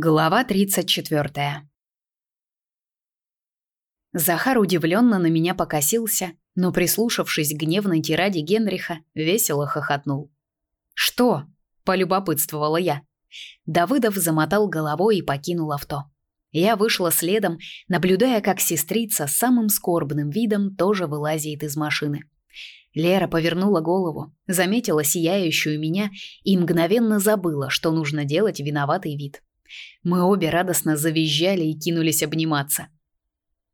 Глава 34. Захар удивленно на меня покосился, но прислушавшись к гневной тираде Генриха, весело хохотнул. "Что?" полюбопытствовала я. Давыдов замотал головой и покинул авто. Я вышла следом, наблюдая, как сестрица с самым скорбным видом тоже вылазит из машины. Лера повернула голову, заметила сияющую меня и мгновенно забыла, что нужно делать виноватый вид. Мы обе радостно завизжали и кинулись обниматься.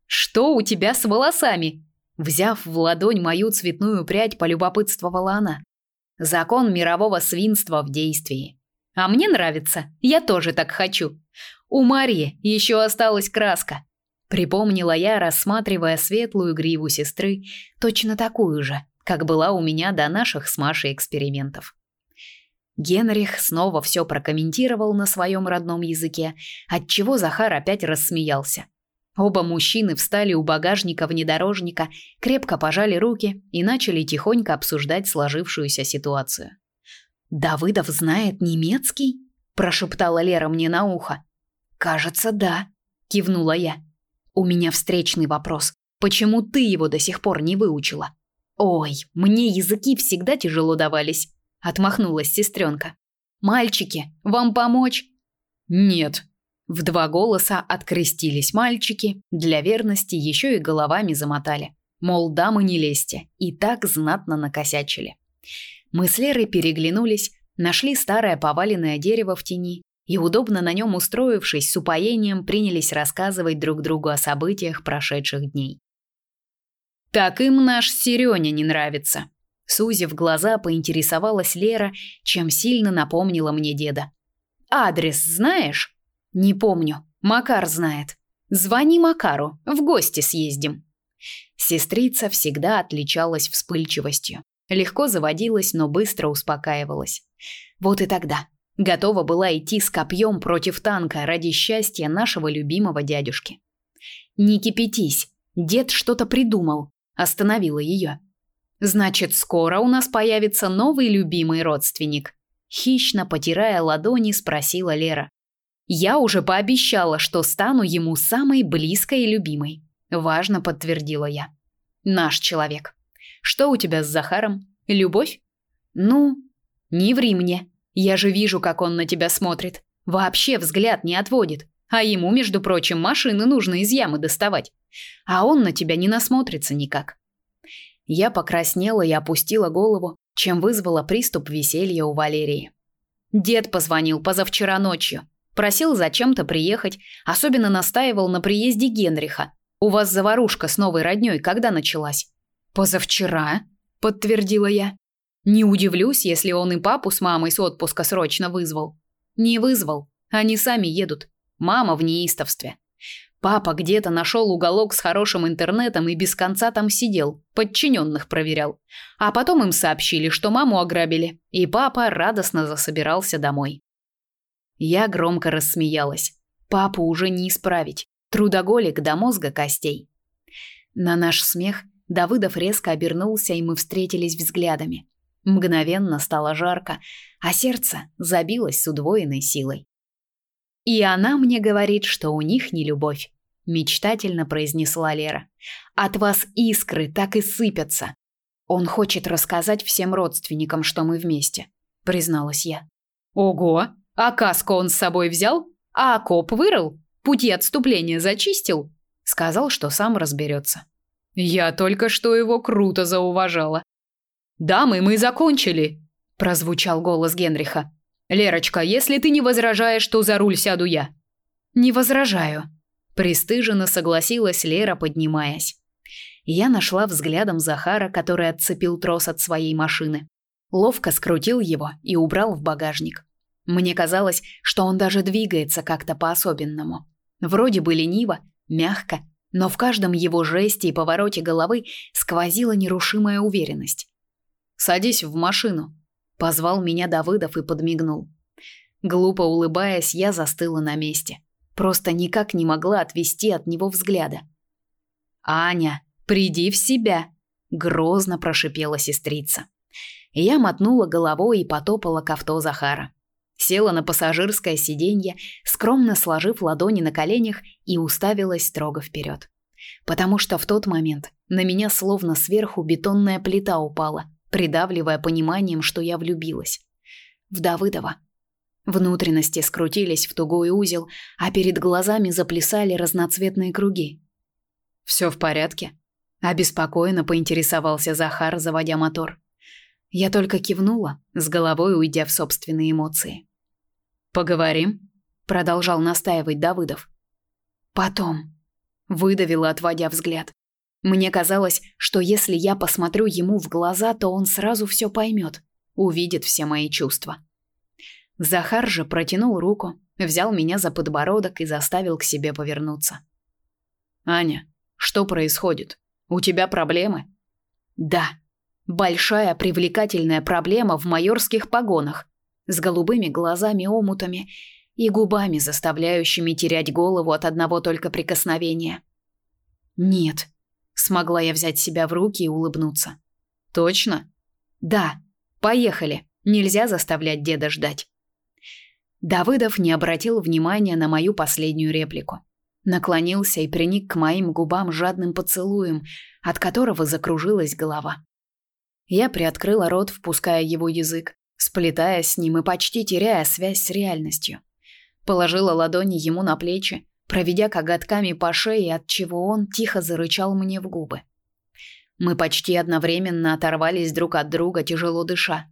Что у тебя с волосами? Взяв в ладонь мою цветную прядь, полюбопытствовала она. Закон мирового свинства в действии. А мне нравится. Я тоже так хочу. У Марии еще осталась краска. Припомнила я, рассматривая светлую гриву сестры, точно такую же, как была у меня до наших с Машей экспериментов. Генрих снова все прокомментировал на своем родном языке, отчего Захар опять рассмеялся. Оба мужчины встали у багажника внедорожника, крепко пожали руки и начали тихонько обсуждать сложившуюся ситуацию. Давыдов знает немецкий? прошептала Лера мне на ухо. Кажется, да, кивнула я. У меня встречный вопрос. Почему ты его до сих пор не выучила? Ой, мне языки всегда тяжело давались отмахнулась сестренка. Мальчики, вам помочь? Нет. В два голоса открестились мальчики, для верности еще и головами замотали. Мол, дамы не лезьте, и так знатно накосячили. Мы с Лерой переглянулись, нашли старое поваленное дерево в тени и, удобно на нем устроившись, с упоением принялись рассказывать друг другу о событиях прошедших дней. «Так им наш Серёня не нравится», Сузив глаза, поинтересовалась Лера, чем сильно напомнила мне деда. Адрес знаешь? Не помню. Макар знает. Звони Макару, в гости съездим. Сестрица всегда отличалась вспыльчивостью. Легко заводилась, но быстро успокаивалась. Вот и тогда готова была идти с копьем против танка ради счастья нашего любимого дядюшки. Не кипятись, дед что-то придумал, остановила ее. Значит, скоро у нас появится новый любимый родственник. Хищно потирая ладони, спросила Лера. Я уже пообещала, что стану ему самой близкой и любимой. Важно подтвердила я. Наш человек. Что у тебя с Захаром? Любовь? Ну, не ври мне. Я же вижу, как он на тебя смотрит. Вообще взгляд не отводит. А ему, между прочим, машины нужно из ямы доставать. А он на тебя не насмотрится никак. Я покраснела и опустила голову, чем вызвала приступ веселья у Валерии. Дед позвонил позавчера ночью, просил зачем-то приехать, особенно настаивал на приезде Генриха. У вас заварушка с новой роднёй когда началась? Позавчера, подтвердила я. Не удивлюсь, если он и папу с мамой с отпуска срочно вызвал. Не вызвал, они сами едут. Мама в неистовстве. Папа где-то нашел уголок с хорошим интернетом и без конца там сидел, подчиненных проверял. А потом им сообщили, что маму ограбили, и папа радостно засобирался домой. Я громко рассмеялась. Папу уже не исправить. Трудоголик до мозга костей. На наш смех Давыдов резко обернулся, и мы встретились взглядами. Мгновенно стало жарко, а сердце забилось с удвоенной силой. И она мне говорит, что у них не любовь мечтательно произнесла Лера. От вас искры так и сыпятся. Он хочет рассказать всем родственникам, что мы вместе, призналась я. Ого, а каску он с собой взял? А окоп вырыл? Пути отступления зачистил? Сказал, что сам разберется. Я только что его круто зауважала. «Дамы, мы закончили!» – прозвучал голос Генриха. «Лерочка, если ты не возражаешь, то за руль сяду я». «Не возражаю», Престыженно согласилась Лера, поднимаясь. Я нашла взглядом Захара, который отцепил трос от своей машины. Ловко скрутил его и убрал в багажник. Мне казалось, что он даже двигается как-то по-особенному. Вроде бы лениво, мягко, но в каждом его жесте и повороте головы сквозила нерушимая уверенность. «Садись в машину», – позвал меня Давыдов и подмигнул. Глупо улыбаясь, я застыла на месте. Просто никак не могла отвести от него взгляда. «Аня, приди в себя!» – грозно прошипела сестрица. Я мотнула головой и потопала к авто Захара. Села на пассажирское сиденье, скромно сложив ладони на коленях и уставилась строго вперед. Потому что в тот момент на меня словно сверху бетонная плита упала, придавливая пониманием, что я влюбилась. В Давыдова. Внутренности скрутились в тугой узел, а перед глазами заплясали разноцветные круги. Все в порядке? обеспокоенно поинтересовался Захар, заводя мотор. Я только кивнула, с головой уйдя в собственные эмоции. Поговорим, продолжал настаивать Давыдов. Потом выдавила, отводя взгляд. Мне казалось, что если я посмотрю ему в глаза, то он сразу все поймет, увидит все мои чувства. Захар же протянул руку, взял меня за подбородок и заставил к себе повернуться. Аня, что происходит? У тебя проблемы? Да. Большая привлекательная проблема в майорских погонах, с голубыми глазами-омутами и губами, заставляющими терять голову от одного только прикосновения. Нет. Смогла я взять себя в руки и улыбнуться. Точно? Да. Поехали. Нельзя заставлять деда ждать. Давыдов не обратил внимания на мою последнюю реплику наклонился и приник к моим губам жадным поцелуем, от которого закружилась голова. Я приоткрыла рот, впуская его язык, сплетая с ним и почти теряя связь с реальностью. Положила ладони ему на плечи, проведя коготками по шее, от чего он тихо зарычал мне в губы. Мы почти одновременно оторвались друг от друга, тяжело дыша.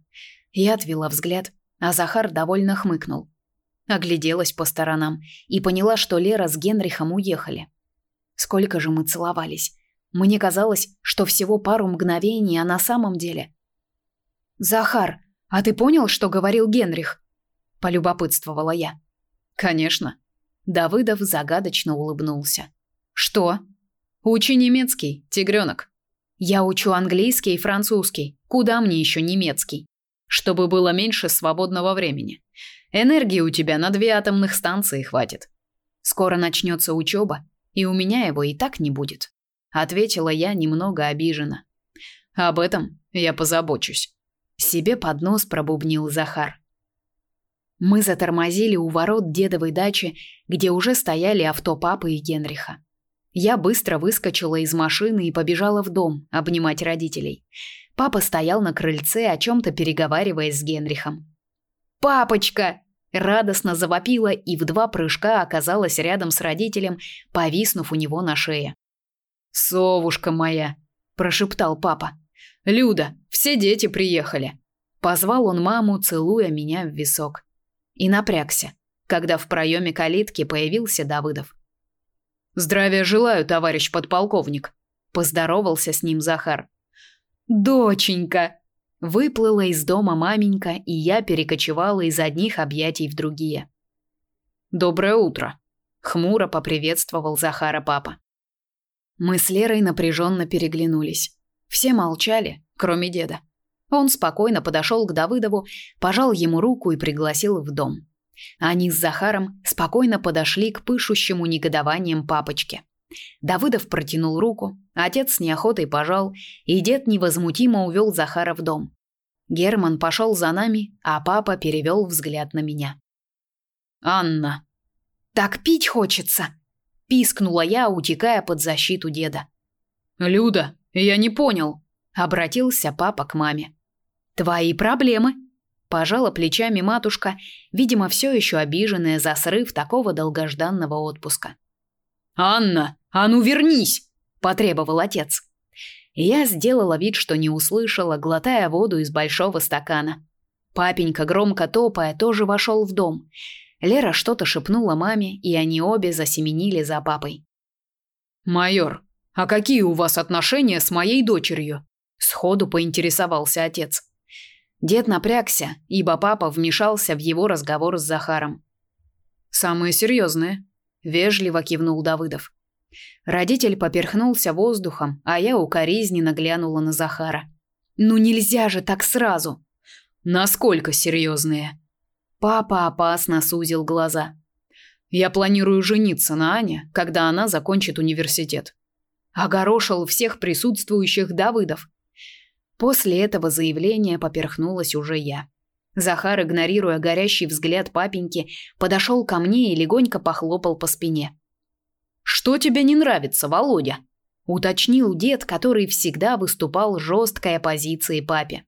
Я отвела взгляд, а Захар довольно хмыкнул. Огляделась по сторонам и поняла, что Лера с Генрихом уехали. Сколько же мы целовались. Мне казалось, что всего пару мгновений, а на самом деле... «Захар, а ты понял, что говорил Генрих?» – полюбопытствовала я. «Конечно». Давыдов загадочно улыбнулся. «Что?» «Учи немецкий, тигренок». «Я учу английский и французский. Куда мне еще немецкий?» «Чтобы было меньше свободного времени. Энергии у тебя на две атомных станции хватит. Скоро начнется учеба, и у меня его и так не будет, ответила я немного обиженно. Об этом я позабочусь. Себе под нос пробубнил Захар. Мы затормозили у ворот дедовой дачи, где уже стояли авто папы и Генриха. Я быстро выскочила из машины и побежала в дом обнимать родителей. Папа стоял на крыльце, о чем то переговариваясь с Генрихом. Папочка, радостно завопила и в два прыжка оказалась рядом с родителем, повиснув у него на шее. "Совушка моя", прошептал папа. "Люда, все дети приехали". Позвал он маму, целуя меня в висок. И напрягся, когда в проеме калитки появился Давыдов. "Здравия желаю, товарищ подполковник", поздоровался с ним Захар. "Доченька", Выплыла из дома маменька, и я перекочевала из одних объятий в другие. Доброе утро, хмуро поприветствовал Захара папа. Мы с Лерой напряженно переглянулись. Все молчали, кроме деда. Он спокойно подошел к Давыдову, пожал ему руку и пригласил в дом. Они с Захаром спокойно подошли к пышущему негодованием папочке. Давыдов протянул руку, отец с неохотой пожал, и дед невозмутимо увел Захара в дом. Герман пошел за нами, а папа перевел взгляд на меня. «Анна!» «Так пить хочется!» – пискнула я, утекая под защиту деда. «Люда, я не понял!» – обратился папа к маме. «Твои проблемы!» – пожала плечами матушка, видимо, все еще обиженная за срыв такого долгожданного отпуска. «Анна, а ну вернись!» – потребовал отец. Я сделала вид, что не услышала, глотая воду из большого стакана. Папенька, громко топая, тоже вошел в дом. Лера что-то шепнула маме, и они обе засеменили за папой. «Майор, а какие у вас отношения с моей дочерью?» Сходу поинтересовался отец. Дед напрягся, ибо папа вмешался в его разговор с Захаром. «Самые серьезные», – вежливо кивнул Давыдов. Родитель поперхнулся воздухом, а я укоризненно глянула на Захара. Ну нельзя же так сразу. Насколько серьезные? Папа опасно сузил глаза. Я планирую жениться на Ане, когда она закончит университет. Огорошил всех присутствующих Давыдов. После этого заявления поперхнулась уже я. Захар, игнорируя горящий взгляд папеньки, подошел ко мне и легонько похлопал по спине. Что тебе не нравится, Володя? уточнил дед, который всегда выступал жесткой оппозицией папе.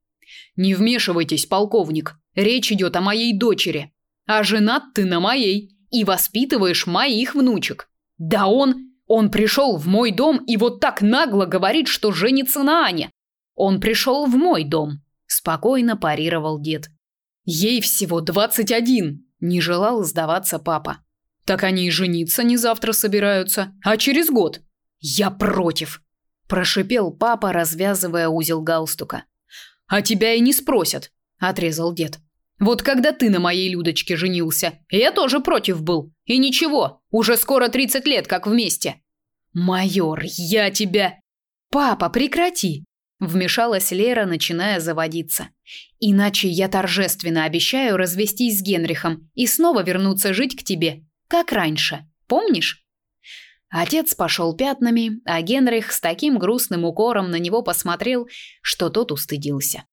Не вмешивайтесь, полковник. Речь идет о моей дочери. А женат ты на моей и воспитываешь моих внучек. Да он, он пришел в мой дом и вот так нагло говорит, что женится на Ане. Он пришел в мой дом, спокойно парировал дед. Ей всего двадцать один. Не желал сдаваться папа. Так они и жениться не завтра собираются, а через год. Я против, прошипел папа, развязывая узел галстука. А тебя и не спросят, отрезал дед. Вот когда ты на моей Людочке женился, я тоже против был. И ничего, уже скоро тридцать лет как вместе. Майор, я тебя Папа, прекрати, Вмешалась Лера, начиная заводиться. Иначе я торжественно обещаю развестись с Генрихом и снова вернуться жить к тебе, как раньше. Помнишь? Отец пошел пятнами, а Генрих с таким грустным укором на него посмотрел, что тот устыдился.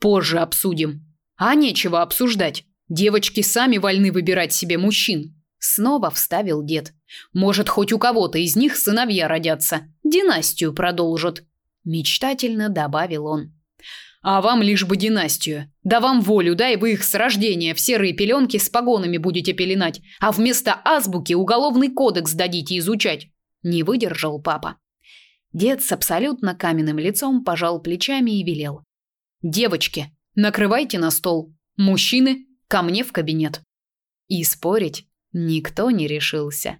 Позже обсудим. А нечего обсуждать. Девочки сами вольны выбирать себе мужчин. Снова вставил дед. Может, хоть у кого-то из них сыновья родятся, династию продолжат мечтательно добавил он. А вам лишь бы династию. Да вам волю, дай вы их с рождения в серые пеленки с погонами будете пеленать, а вместо азбуки уголовный кодекс дадите изучать. Не выдержал папа. Дед с абсолютно каменным лицом пожал плечами и велел: "Девочки, накрывайте на стол. Мужчины, ко мне в кабинет". И спорить никто не решился.